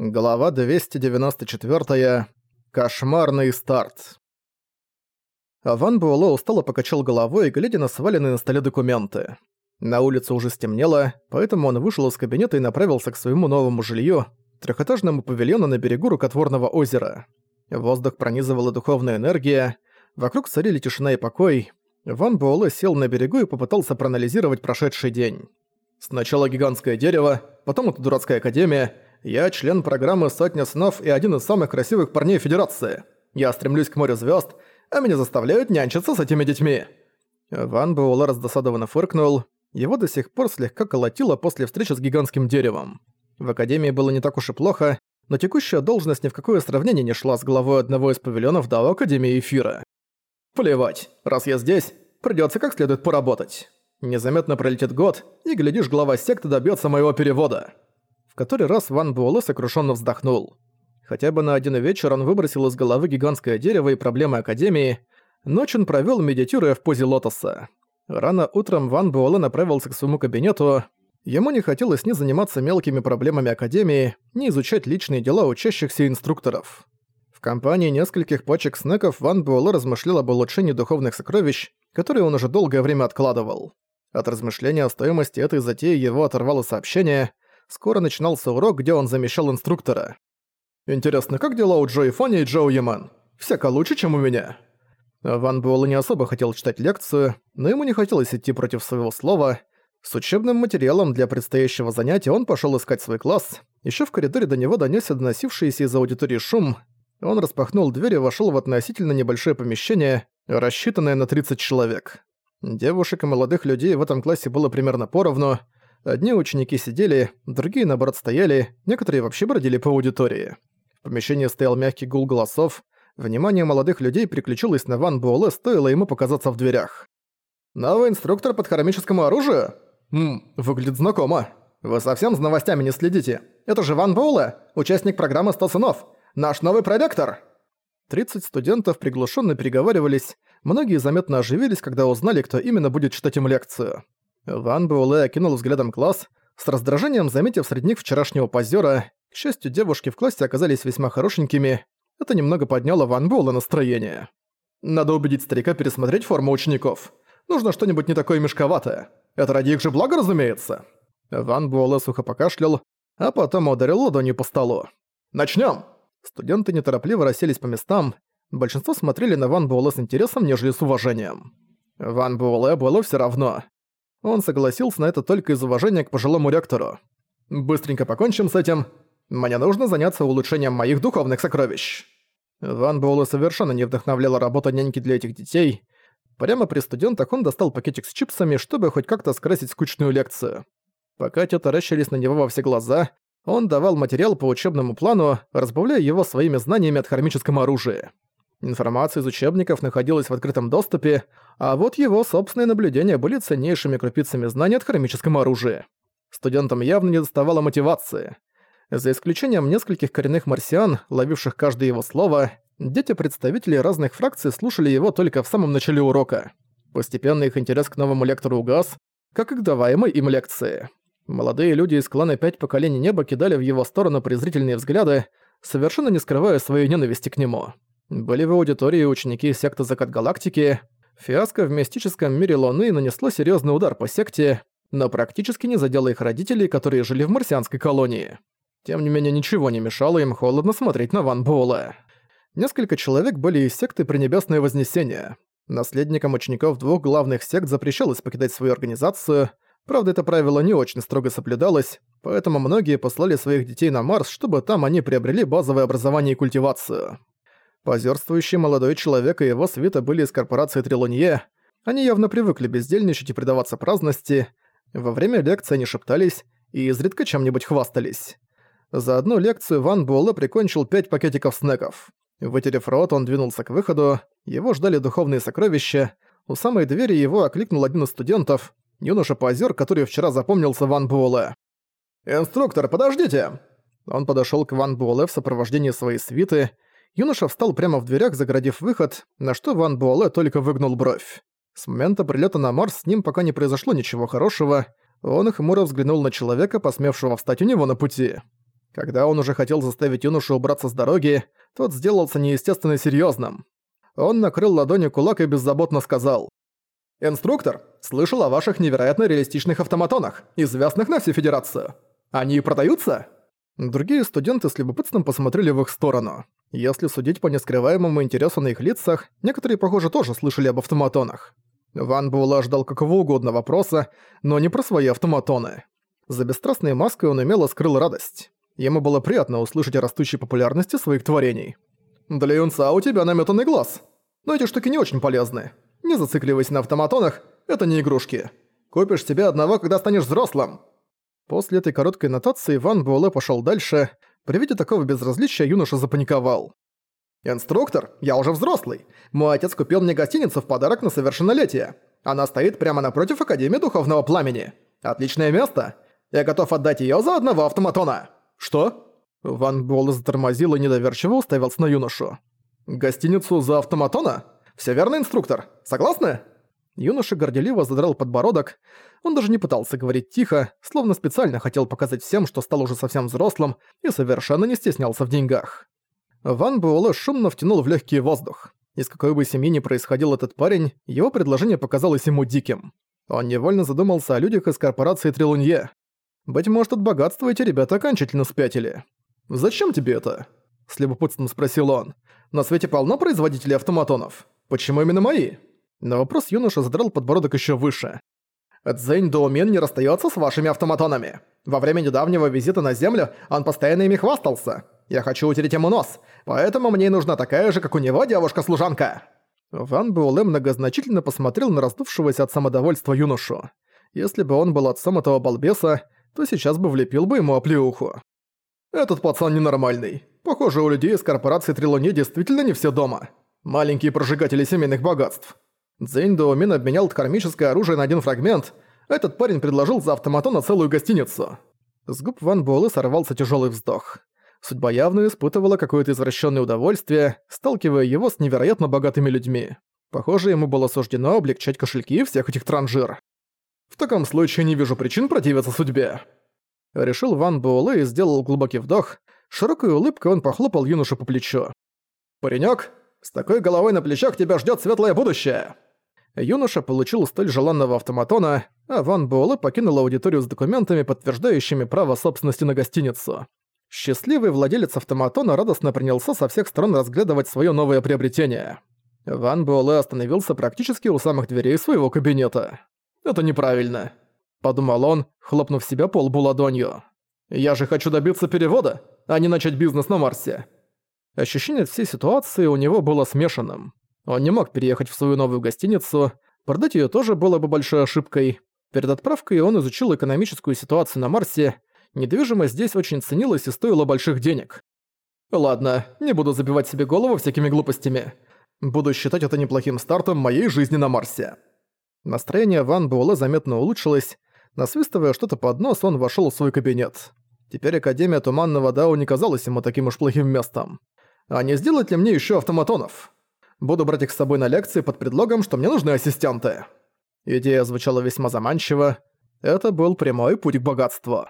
Глава 294. Кошмарный старт. Ван Буэлло устало покачал головой, глядя на сваленные на столе документы. На улице уже стемнело, поэтому он вышел из кабинета и направился к своему новому жилью, трехэтажному павильону на берегу рукотворного озера. Воздух пронизывала духовная энергия, вокруг царили тишина и покой. Ван Буэлло сел на берегу и попытался проанализировать прошедший день. Сначала гигантское дерево, потом эта дурацкая академия — я член программы «Сотня снов» и один из самых красивых парней Федерации. Я стремлюсь к морю звезд, а меня заставляют нянчиться с этими детьми». Ван Буэлла раздосадованно фыркнул. Его до сих пор слегка колотило после встречи с гигантским деревом. В Академии было не так уж и плохо, но текущая должность ни в какое сравнение не шла с главой одного из павильонов до Академии Эфира. «Плевать, раз я здесь, придётся как следует поработать. Незаметно пролетит год, и, глядишь, глава секты добьётся моего перевода» который раз Ван Буэлэ сокрушенно вздохнул. Хотя бы на один вечер он выбросил из головы гигантское дерево и проблемы Академии, ночь он провёл, медитируя в позе лотоса. Рано утром Ван Буэлэ направился к своему кабинету. Ему не хотелось ни заниматься мелкими проблемами Академии, ни изучать личные дела учащихся инструкторов. В компании нескольких пачек снеков Ван Буэлэ размышлял об улучшении духовных сокровищ, которые он уже долгое время откладывал. От размышления о стоимости этой затеи его оторвало сообщение – скоро начинался урок, где он замещал инструктора. «Интересно, как дела у Джои Фони и Джоу Яман? Всяко лучше, чем у меня». Ван Буэлл не особо хотел читать лекцию, но ему не хотелось идти против своего слова. С учебным материалом для предстоящего занятия он пошёл искать свой класс. Ещё в коридоре до него донёсся доносившийся из аудитории шум. Он распахнул дверь и вошёл в относительно небольшое помещение, рассчитанное на 30 человек. Девушек и молодых людей в этом классе было примерно поровну, Одни ученики сидели, другие, наоборот, стояли, некоторые вообще бродили по аудитории. В помещении стоял мягкий гул голосов, внимание молодых людей приключилось на Ван Буэлэ, стоило ему показаться в дверях. «Новый инструктор по хромическому оружию? Ммм, выглядит знакомо. Вы совсем с новостями не следите? Это же Ван Буэлэ, участник программы «100 сынов», наш новый проректор!» 30 студентов приглушенно переговаривались, многие заметно оживились, когда узнали, кто именно будет читать им лекцию. Ван Буэлэ окинул взглядом класс, с раздражением заметив среди них вчерашнего позёра. К счастью, девушки в классе оказались весьма хорошенькими. Это немного подняло Ван Буэлэ настроение. Надо убедить старика пересмотреть форму учеников. Нужно что-нибудь не такое мешковатое. Это ради их же блага, разумеется. Ван Буэлэ сухо покашлял, а потом ударил ладонью по столу. «Начнём!» Студенты неторопливо расселись по местам. Большинство смотрели на Ван Буэлэ с интересом, нежели с уважением. Ван Буэлэ было всё равно. Он согласился на это только из уважения к пожилому ректору. «Быстренько покончим с этим. Мне нужно заняться улучшением моих духовных сокровищ». Ван Буэлэ совершенно не вдохновляла работа няньки для этих детей. Прямо при студентах он достал пакетик с чипсами, чтобы хоть как-то скрасить скучную лекцию. Пока те таращились на него во все глаза, он давал материал по учебному плану, разбавляя его своими знаниями от хромическом оружии. Информация из учебников находилась в открытом доступе, а вот его собственные наблюдения были ценнейшими крупицами знаний от хромическом оружии. Студентам явно не доставало мотивации. За исключением нескольких коренных марсиан, ловивших каждое его слово, дети-представители разных фракций слушали его только в самом начале урока. Постепенно их интерес к новому лектору угас, как и к даваемой им лекции. Молодые люди из клана «Пять поколений неба» кидали в его сторону презрительные взгляды, совершенно не скрывая своей ненависти к нему. Были в аудитории ученики секты Закат Галактики. Фиаско в мистическом мире Луны нанесло серьезный удар по секте, но практически не задело их родителей, которые жили в марсианской колонии. Тем не менее, ничего не мешало им холодно смотреть на Ван Буэлла. Несколько человек были из секты Пренебесное Вознесение. Наследникам учеников двух главных сект запрещалось покидать свою организацию, правда, это правило не очень строго соблюдалось, поэтому многие послали своих детей на Марс, чтобы там они приобрели базовое образование и культивацию. Позерствующий молодой человек и его свита были из корпорации Трилонье. Они явно привыкли бездельничать и предаваться праздности. Во время лекции они шептались и изредка чем-нибудь хвастались. За одну лекцию Ван Буэлэ прикончил пять пакетиков снеков. Вытерев рот, он двинулся к выходу. Его ждали духовные сокровища. У самой двери его окликнул один из студентов, юноша-позер, который вчера запомнился Ван Буэлэ. «Инструктор, подождите!» Он подошёл к Ван Буэлэ в сопровождении своей свиты Юноша встал прямо в дверях, заградив выход, на что Ван Буэлэ только выгнул бровь. С момента прилета на Марс с ним пока не произошло ничего хорошего, он хмуро взглянул на человека, посмевшего встать у него на пути. Когда он уже хотел заставить юношу убраться с дороги, тот сделался неестественно серьезным. Он накрыл ладонью кулак и беззаботно сказал. «Инструктор, слышал о ваших невероятно реалистичных автоматонах, известных на всю Федерацию. Они продаются?» Другие студенты с любопытством посмотрели в их сторону. Если судить по нескрываемому интересу на их лицах, некоторые, похоже, тоже слышали об автоматонах. Ван Буэлэ ждал какого угодно вопроса, но не про свои автоматоны. За бесстрастной маской он умело скрыл радость. Ему было приятно услышать о растущей популярности своих творений. «Для юнца у тебя наметанный глаз. Но эти штуки не очень полезны. Не зацикливайся на автоматонах, это не игрушки. Купишь себе одного, когда станешь взрослым». После этой короткой нотации Ван Буэлэ пошёл дальше. При виде такого безразличия юноша запаниковал. «Инструктор, я уже взрослый. Мой отец купил мне гостиницу в подарок на совершеннолетие. Она стоит прямо напротив Академии Духовного Пламени. Отличное место. Я готов отдать её за одного автоматона». «Что?» Ван Буэлэ затормозил и недоверчиво уставился на юношу. «Гостиницу за автоматона? Всё верно, инструктор? Согласны?» Юноша горделиво задрал подбородок. Он даже не пытался говорить тихо, словно специально хотел показать всем, что стал уже совсем взрослым и совершенно не стеснялся в деньгах. Ван Буэлэ шумно втянул в легкий воздух. Из какой бы семьи ни происходил этот парень, его предложение показалось ему диким. Он невольно задумался о людях из корпорации Трилунье. Быть может, от богатства эти ребята окончательно спятили. «Зачем тебе это?» – с любопытством спросил он. «На свете полно производителей автоматонов. Почему именно мои?» На вопрос юноша задрал подбородок еще выше. «Цзэнь Доумен не расстается с вашими автоматонами. Во время недавнего визита на Землю он постоянно ими хвастался. Я хочу утереть ему нос, поэтому мне нужна такая же, как у него, девушка-служанка». Ван Буэлэ многозначительно посмотрел на раздувшегося от самодовольства юношу. Если бы он был отцом этого балбеса, то сейчас бы влепил бы ему оплеуху. «Этот пацан ненормальный. Похоже, у людей из корпорации Трилоне действительно не все дома. Маленькие прожигатели семейных богатств. Цзэнь Доумин обменял кармическое оружие на один фрагмент. Этот парень предложил за автоматона целую гостиницу. С губ Ван Буэлэ сорвался тяжелый вздох. Судьба явно испытывала какое-то извращенное удовольствие, сталкивая его с невероятно богатыми людьми. Похоже, ему было суждено облегчать кошельки всех этих транжир. В таком случае не вижу причин противиться судьбе. Решил Ван Буэлэ и сделал глубокий вдох. Широкой улыбкой он похлопал юношу по плечу. «Паренёк, с такой головой на плечах тебя ждёт светлое будущее!» Юноша получил столь желанного автоматона, а Ван Буэлэ покинул аудиторию с документами, подтверждающими право собственности на гостиницу. Счастливый владелец автоматона радостно принялся со всех сторон разглядывать своё новое приобретение. Ван Буэлэ остановился практически у самых дверей своего кабинета. «Это неправильно», — подумал он, хлопнув себя по лбу ладонью. «Я же хочу добиться перевода, а не начать бизнес на Марсе». Ощущение всей ситуации у него было смешанным. Он не мог переехать в свою новую гостиницу, продать её тоже было бы большой ошибкой. Перед отправкой он изучил экономическую ситуацию на Марсе. Недвижимость здесь очень ценилась и стоила больших денег. Ладно, не буду забивать себе голову всякими глупостями. Буду считать это неплохим стартом моей жизни на Марсе. Настроение Ван Буэлэ заметно улучшилось. Насвистывая что-то под нос, он вошёл в свой кабинет. Теперь Академия Туманного Дао не казалась ему таким уж плохим местом. А не сделать ли мне ещё автоматонов? Буду брать их с собой на лекции под предлогом, что мне нужны ассистенты». Идея звучала весьма заманчиво. Это был прямой путь к богатству.